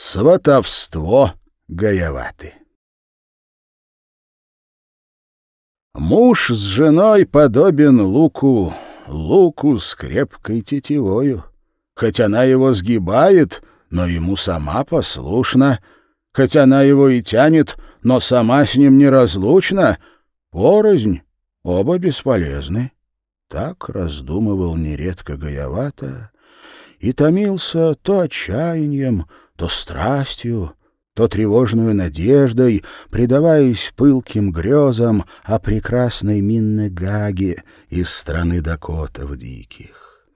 Сватовство Гаяваты. Муж с женой подобен луку, луку с крепкой тетивою. Хоть она его сгибает, но ему сама послушна. Хоть она его и тянет, но сама с ним неразлучна. Порознь, оба бесполезны. Так раздумывал нередко Гаявата и томился то отчаянием, то страстью, то тревожную надеждой, предаваясь пылким грезам о прекрасной Минне Гаге из страны Дакотов диких.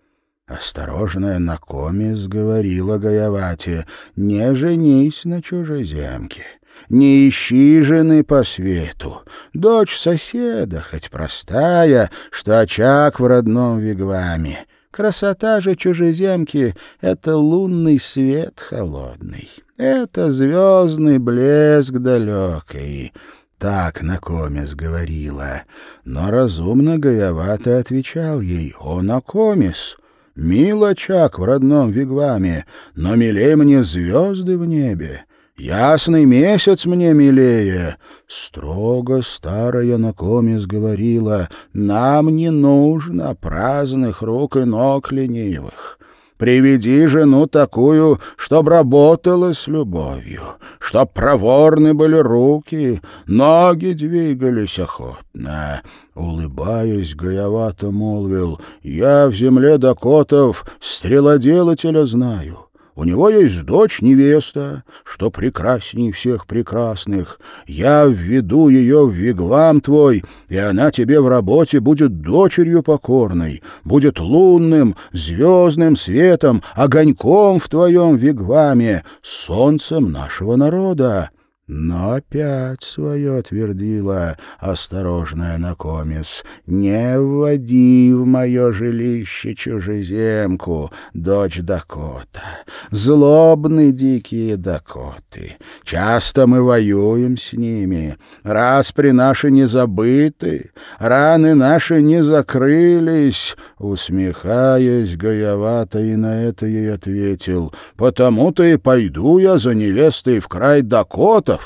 Осторожная Накомис говорила Гаявате, «Не женись на чужеземке». Не ищи жены по свету, дочь соседа, хоть простая, что очаг в родном вигваме. Красота же чужеземки — это лунный свет холодный, это звездный блеск далекий. Так Накомис говорила, но разумно Гаявата отвечал ей, «О, Накомис, мил очаг в родном вигваме, но милей мне звезды в небе». Ясный месяц мне милее. Строго старая Накомис говорила, нам не нужно праздных рук и ног ленивых. Приведи жену такую, чтоб работала с любовью, чтоб проворны были руки, ноги двигались охотно. Улыбаясь, Гаявато молвил, «Я в земле Дакотов стрелоделателя знаю». У него есть дочь-невеста, что прекрасней всех прекрасных. Я введу ее в вигвам твой, и она тебе в работе будет дочерью покорной, будет лунным, звездным светом, огоньком в твоем вигваме, солнцем нашего народа. Но опять свое твердила осторожная Накомис. «Не вводи в мое жилище чужеземку, дочь Дакота. Злобны дикие Дакоты. Часто мы воюем с ними. Распри наши не забыты, раны наши не закрылись». Усмехаясь, Гаявата и на это ей ответил. «Потому-то и пойду я за невестой в край Дакота,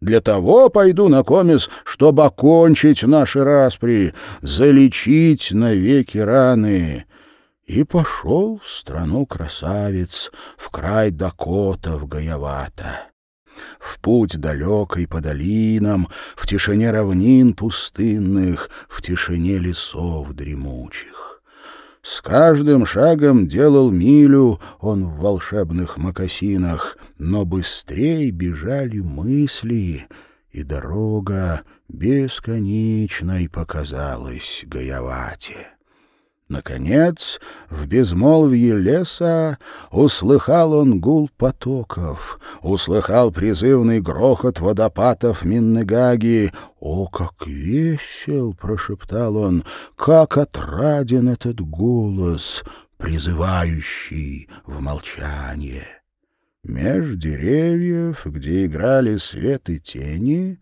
для того пойду на комис, чтобы окончить наши распри, залечить навеки раны. И пошел в страну красавиц, в край Дакота, в Гаявата. В путь далекой по долинам, в тишине равнин пустынных, в тишине лесов дремучих. С каждым шагом делал милю он в волшебных мокасинах, но быстрей бежали мысли, и дорога бесконечной показалась Гаявате. Наконец, в безмолвье леса услыхал он гул потоков, услыхал призывный грохот водопадов Миннегаги. «О, как весел!» — прошептал он, — «как отраден этот голос, призывающий в молчание!» Меж деревьев, где играли свет и тени,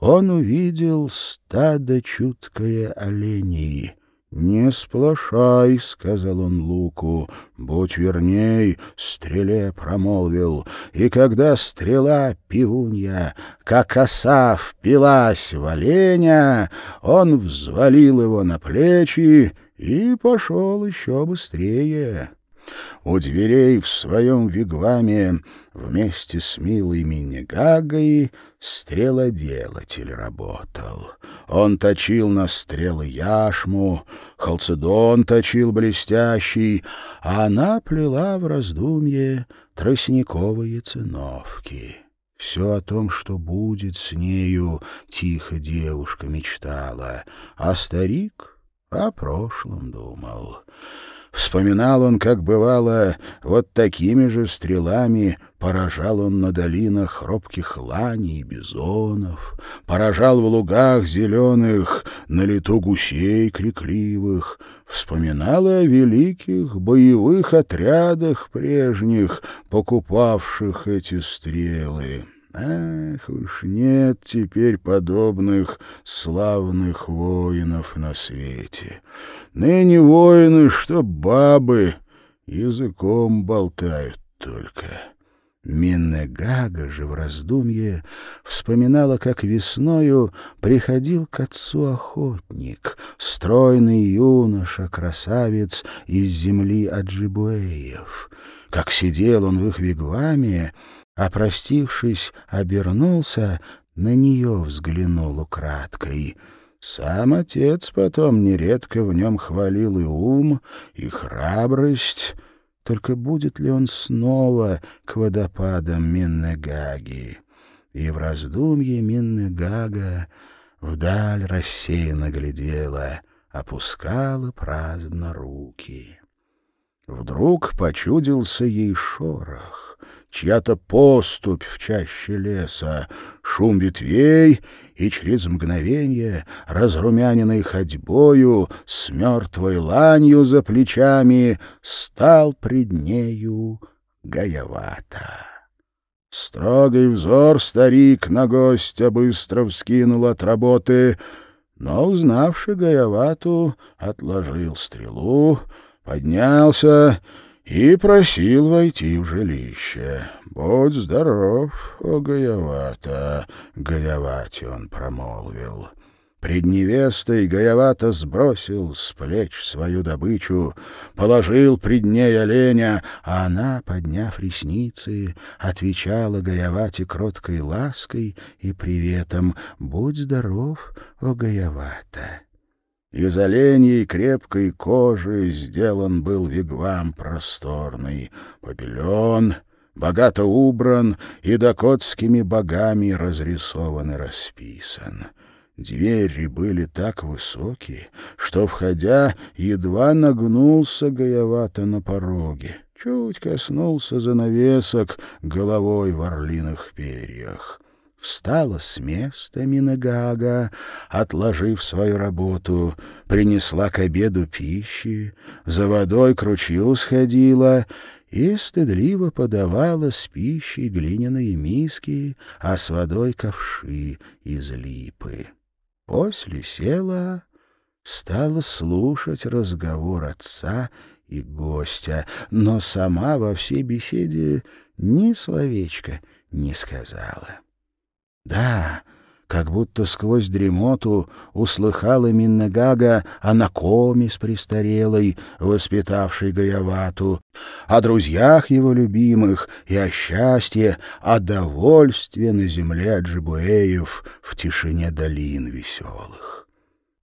он увидел стадо чуткое оленей — «Не сплошай», — сказал он Луку, — «будь верней», — стреле промолвил. И когда стрела пивунья, как оса впилась в оленя, он взвалил его на плечи и пошел еще быстрее. У дверей в своем вигваме вместе с милой Минигагой стрелоделатель работал. Он точил на стрелы яшму, халцедон точил блестящий, а она плела в раздумье тростниковые циновки. Все о том, что будет с нею, тихо девушка мечтала, а старик о прошлом думал. Вспоминал он, как бывало, вот такими же стрелами поражал он на долинах робких ланей и бизонов, поражал в лугах зеленых на лету гусей крикливых, вспоминал о великих боевых отрядах прежних, покупавших эти стрелы. Ах уж нет теперь подобных славных воинов на свете. Ныне воины, что бабы, языком болтают только. Миннегага же в раздумье вспоминала, как весною приходил к отцу охотник, стройный юноша, красавец из земли Аджибуэев. Как сидел он в их вигваме, а, простившись, обернулся, на нее взглянул украдкой. Сам отец потом нередко в нем хвалил и ум, и храбрость — только будет ли он снова к водопадам Миннегаги? И в раздумье Миннегага вдаль рассеянно глядела, опускала праздно руки. Вдруг почудился ей шорох чья-то поступь в чаще леса, шум ветвей, и через мгновенье, разрумяненной ходьбою, с мертвой ланью за плечами, стал пред нею Гаявата. Строгий взор старик на гостя быстро вскинул от работы, но, узнавши Гаявату, отложил стрелу, поднялся и просил войти в жилище. «Будь здоров, о Гаявата!» — Гаявате он промолвил. Пред невестой Гаявата сбросил с плеч свою добычу, положил пред ней оленя, а она, подняв ресницы, отвечала Гаявате кроткой лаской и приветом «Будь здоров, о Гаявата!» Из оленей крепкой кожи сделан был вигвам просторный, попелен, богато убран и докотскими богами разрисован и расписан. Двери были так высокие, что, входя, едва нагнулся гаевато на пороге, чуть коснулся занавесок головой в орлиных перьях встала с места Минагага, отложив свою работу, принесла к обеду пищи, за водой к ручью сходила и стыдливо подавала с пищей глиняные миски, а с водой ковши из липы. После села, стала слушать разговор отца и гостя, но сама во всей беседе ни словечка не сказала. Да, как будто сквозь дремоту услыхала Миннегага о Накоме с престарелой, воспитавшей Гаявату, о друзьях его любимых и о счастье, о довольстве на земле Аджибуэев в тишине долин веселых.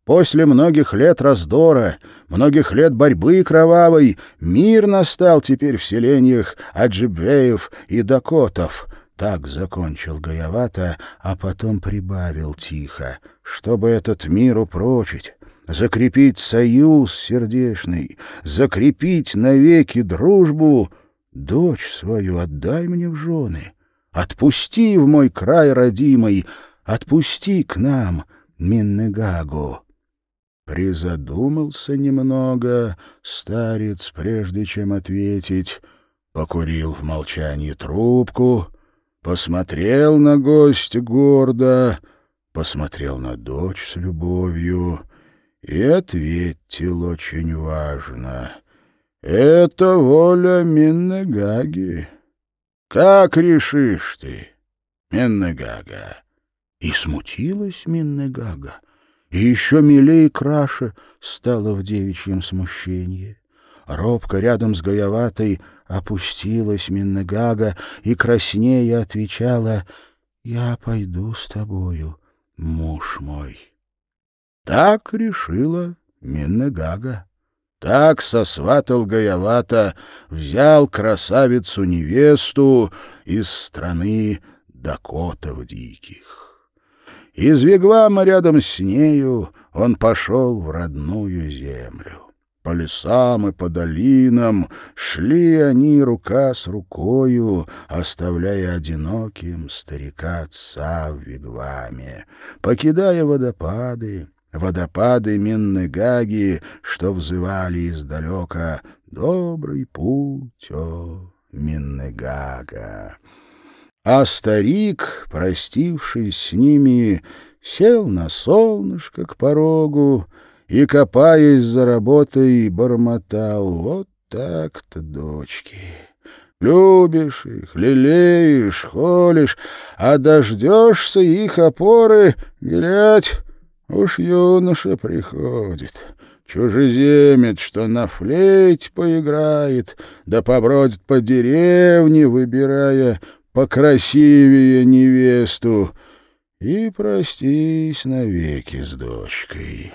После многих лет раздора, многих лет борьбы кровавой, мир настал теперь в селениях Аджибеев и Дакотов — так закончил Гаявата, а потом прибавил тихо, чтобы этот мир упрочить, закрепить союз сердечный, закрепить навеки дружбу, дочь свою отдай мне в жены, отпусти в мой край родимый, отпусти к нам Миннегагу. Призадумался немного старец, прежде чем ответить, покурил в молчании трубку — посмотрел на гостя гордо, посмотрел на дочь с любовью и ответил очень важно. «Это воля Миннегаги. Как решишь ты, Миннегага?» И смутилась Миннегага, и еще милее краше стала в девичьем смущении. Робко рядом с Гаяватой опустилась Миннегага и краснея отвечала «Я пойду с тобою, муж мой». Так решила Миннегага. Так сосватал Гаявата, взял красавицу-невесту из страны Дакотов диких. Из Вигвама рядом с нею он пошел в родную землю. По лесам и по долинам шли они рука с рукою, оставляя одиноким старика отца в вигваме, покидая водопады, водопады Миннегаги, что взывали издалека «Добрый путь, о, Миннегага!» А старик, простившись с ними, сел на солнышко к порогу, и, копаясь за работой, бормотал «Вот так-то, дочки! Любишь их, лелеешь, холишь, а дождешься их опоры, глядь, уж юноша приходит. Чужеземец, что на флейте поиграет, да побродит по деревне, выбирая покрасивее невесту, и простись навеки с дочкой.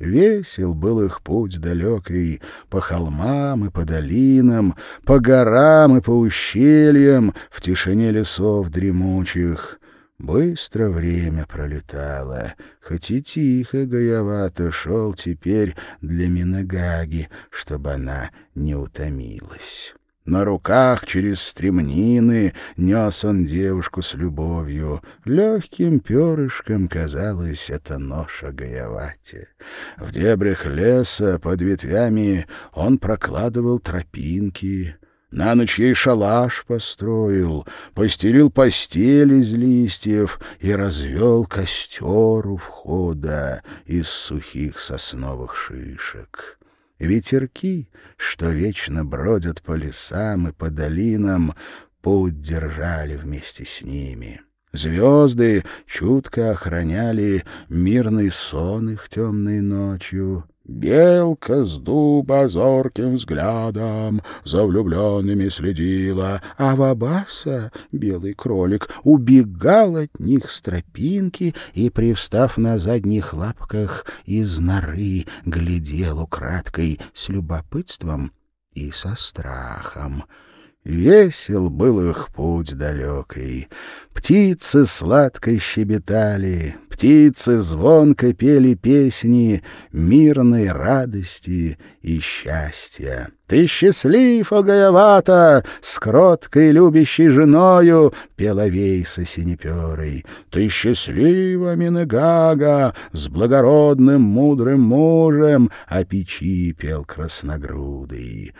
Весел был их путь далекий по холмам и по долинам, по горам и по ущельям, в тишине лесов дремучих. Быстро время пролетало, хоть и тихо гаевато шел теперь для Минагаги, чтобы она не утомилась. На руках через стремнины нес он девушку с любовью. Легким перышком казалось это ноша Гаявате. В дебрях леса под ветвями он прокладывал тропинки. На ночь ей шалаш построил, постелил постель из листьев и развел костер у входа из сухих сосновых шишек. Ветерки, что вечно бродят по лесам и по долинам, путь держали вместе с ними. Звезды чутко охраняли мирный сон их темной ночью. Белка с дуба зорким взглядом за влюбленными следила, а Вабаса, белый кролик, убегал от них с тропинки и, привстав на задних лапках, из норы глядел украдкой с любопытством и со страхом. Весел был их путь далекий. Птицы сладко щебетали, птицы звонко пели песни мирной радости и счастья. «Ты счастлив, Огаявата, с кроткой любящей женою!» — пела Вейса синеперой. «Ты счастлива, Минегага, с благородным мудрым мужем!» — а печи пел красногрудый.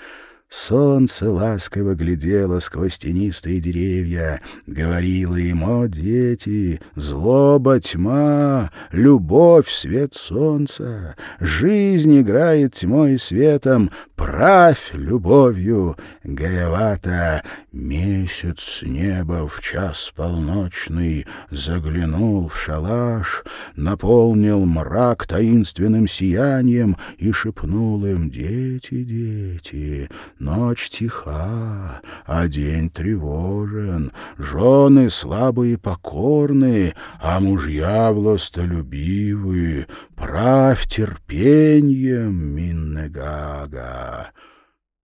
Солнце ласково глядело сквозь тенистые деревья, говорило им, о, дети, злоба тьма, любовь свет солнца, жизнь играет тьмой и светом, правь любовью, гаевата. Месяц с неба в час полночный заглянул в шалаш, наполнил мрак таинственным сиянием и шепнул им, дети, дети, Ночь тиха, а день тревожен, жены слабые покорные, а мужья властолюбивые. Правь терпеньем, Миннегага.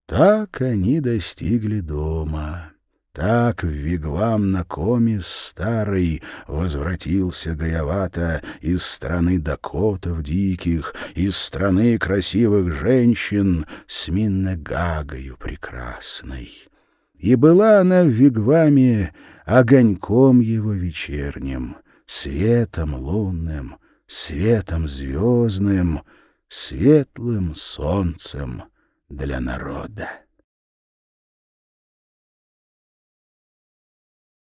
Так они достигли дома. Так в вигвам на коме старый возвратился Гаявата из страны дакотов диких, из страны красивых женщин с Миннегагою прекрасной. И была она в вигваме огоньком его вечерним, светом лунным, светом звездным, светлым солнцем для народа.